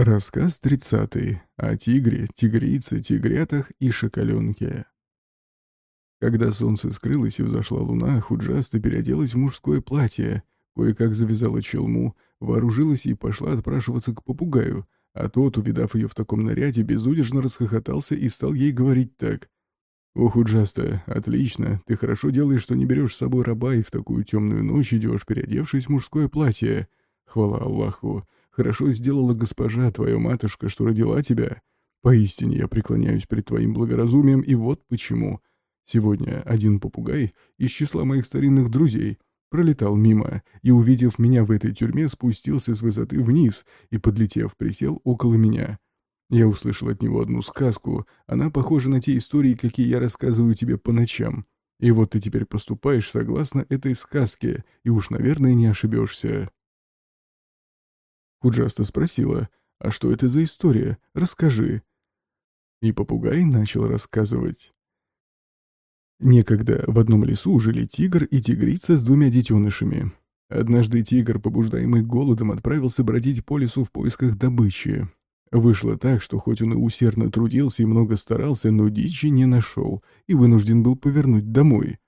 Рассказ тридцатый о тигре, тигрице, тигрятах и шоколенке. Когда солнце скрылось и взошла луна, Худжаста переоделась в мужское платье, кое-как завязала челму, вооружилась и пошла отпрашиваться к попугаю, а тот, увидав ее в таком наряде, безудержно расхохотался и стал ей говорить так. «О, Худжаста, отлично, ты хорошо делаешь, что не берешь с собой раба и в такую темную ночь идешь, переодевшись в мужское платье. Хвала Аллаху!» Хорошо сделала госпожа, твоя матушка, что родила тебя. Поистине я преклоняюсь перед твоим благоразумием, и вот почему. Сегодня один попугай из числа моих старинных друзей пролетал мимо и, увидев меня в этой тюрьме, спустился с высоты вниз и, подлетев, присел около меня. Я услышал от него одну сказку, она похожа на те истории, какие я рассказываю тебе по ночам. И вот ты теперь поступаешь согласно этой сказке, и уж, наверное, не ошибешься. Худжаста спросила, «А что это за история? Расскажи». И попугай начал рассказывать. Некогда в одном лесу жили тигр и тигрица с двумя детенышами. Однажды тигр, побуждаемый голодом, отправился бродить по лесу в поисках добычи. Вышло так, что хоть он и усердно трудился и много старался, но дичи не нашел и вынужден был повернуть домой.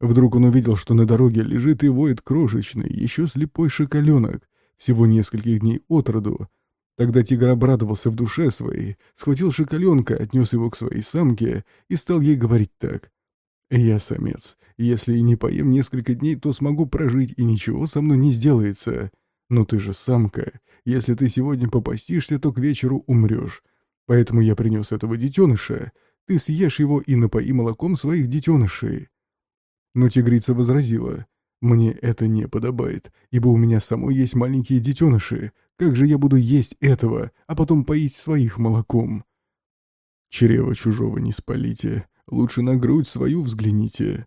Вдруг он увидел, что на дороге лежит и воет крошечный, еще слепой шоколенок, всего нескольких дней от роду. Тогда тигр обрадовался в душе своей, схватил шоколенка, отнес его к своей самке и стал ей говорить так. «Я самец. Если и не поем несколько дней, то смогу прожить, и ничего со мной не сделается. Но ты же самка. Если ты сегодня попастишься, то к вечеру умрешь. Поэтому я принес этого детеныша. Ты съешь его и напои молоком своих детенышей». Но тигрица возразила. Мне это не подобает, ибо у меня самой есть маленькие детеныши. Как же я буду есть этого, а потом поить своих молоком? Чрево чужого не спалите, лучше на грудь свою взгляните.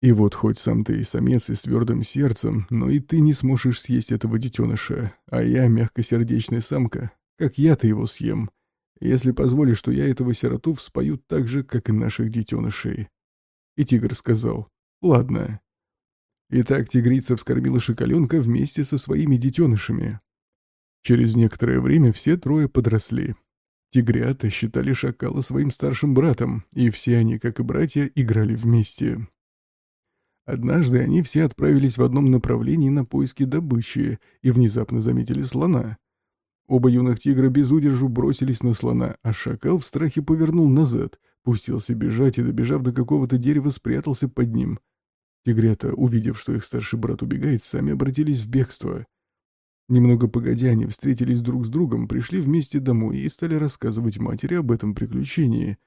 И вот хоть сам ты и самец, и с твердым сердцем, но и ты не сможешь съесть этого детеныша, а я мягкосердечная самка, как я-то его съем, если позволишь, что я этого сироту вспою так же, как и наших детенышей. И тигр сказал, Ладно. Итак, тигрица вскормила шоколенка вместе со своими детенышами. Через некоторое время все трое подросли. Тигрята считали шакала своим старшим братом, и все они, как и братья, играли вместе. Однажды они все отправились в одном направлении на поиски добычи и внезапно заметили слона. Оба юных тигра без удержу бросились на слона, а шакал в страхе повернул назад, пустился бежать и, добежав до какого-то дерева, спрятался под ним — Тигрята, увидев, что их старший брат убегает, сами обратились в бегство. Немного погодя, они встретились друг с другом, пришли вместе домой и стали рассказывать матери об этом приключении.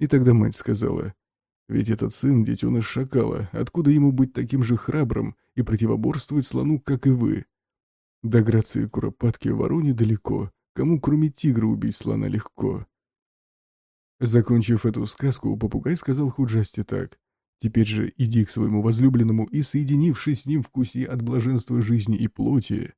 И тогда мать сказала, «Ведь этот сын — детеныш шакала, откуда ему быть таким же храбрым и противоборствовать слону, как и вы? До грации куропатки вороне далеко, кому кроме тигра убить слона легко». Закончив эту сказку, попугай сказал Худжасти так. Теперь же иди к своему возлюбленному и, соединившись с ним, вкуси от блаженства жизни и плоти».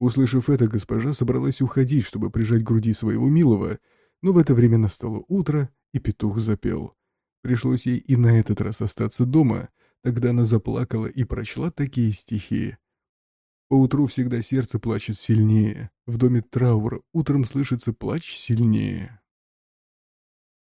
Услышав это, госпожа собралась уходить, чтобы прижать к груди своего милого, но в это время настало утро, и петух запел. Пришлось ей и на этот раз остаться дома, тогда она заплакала и прочла такие стихи. Поутру всегда сердце плачет сильнее, в доме траура утром слышится плач сильнее.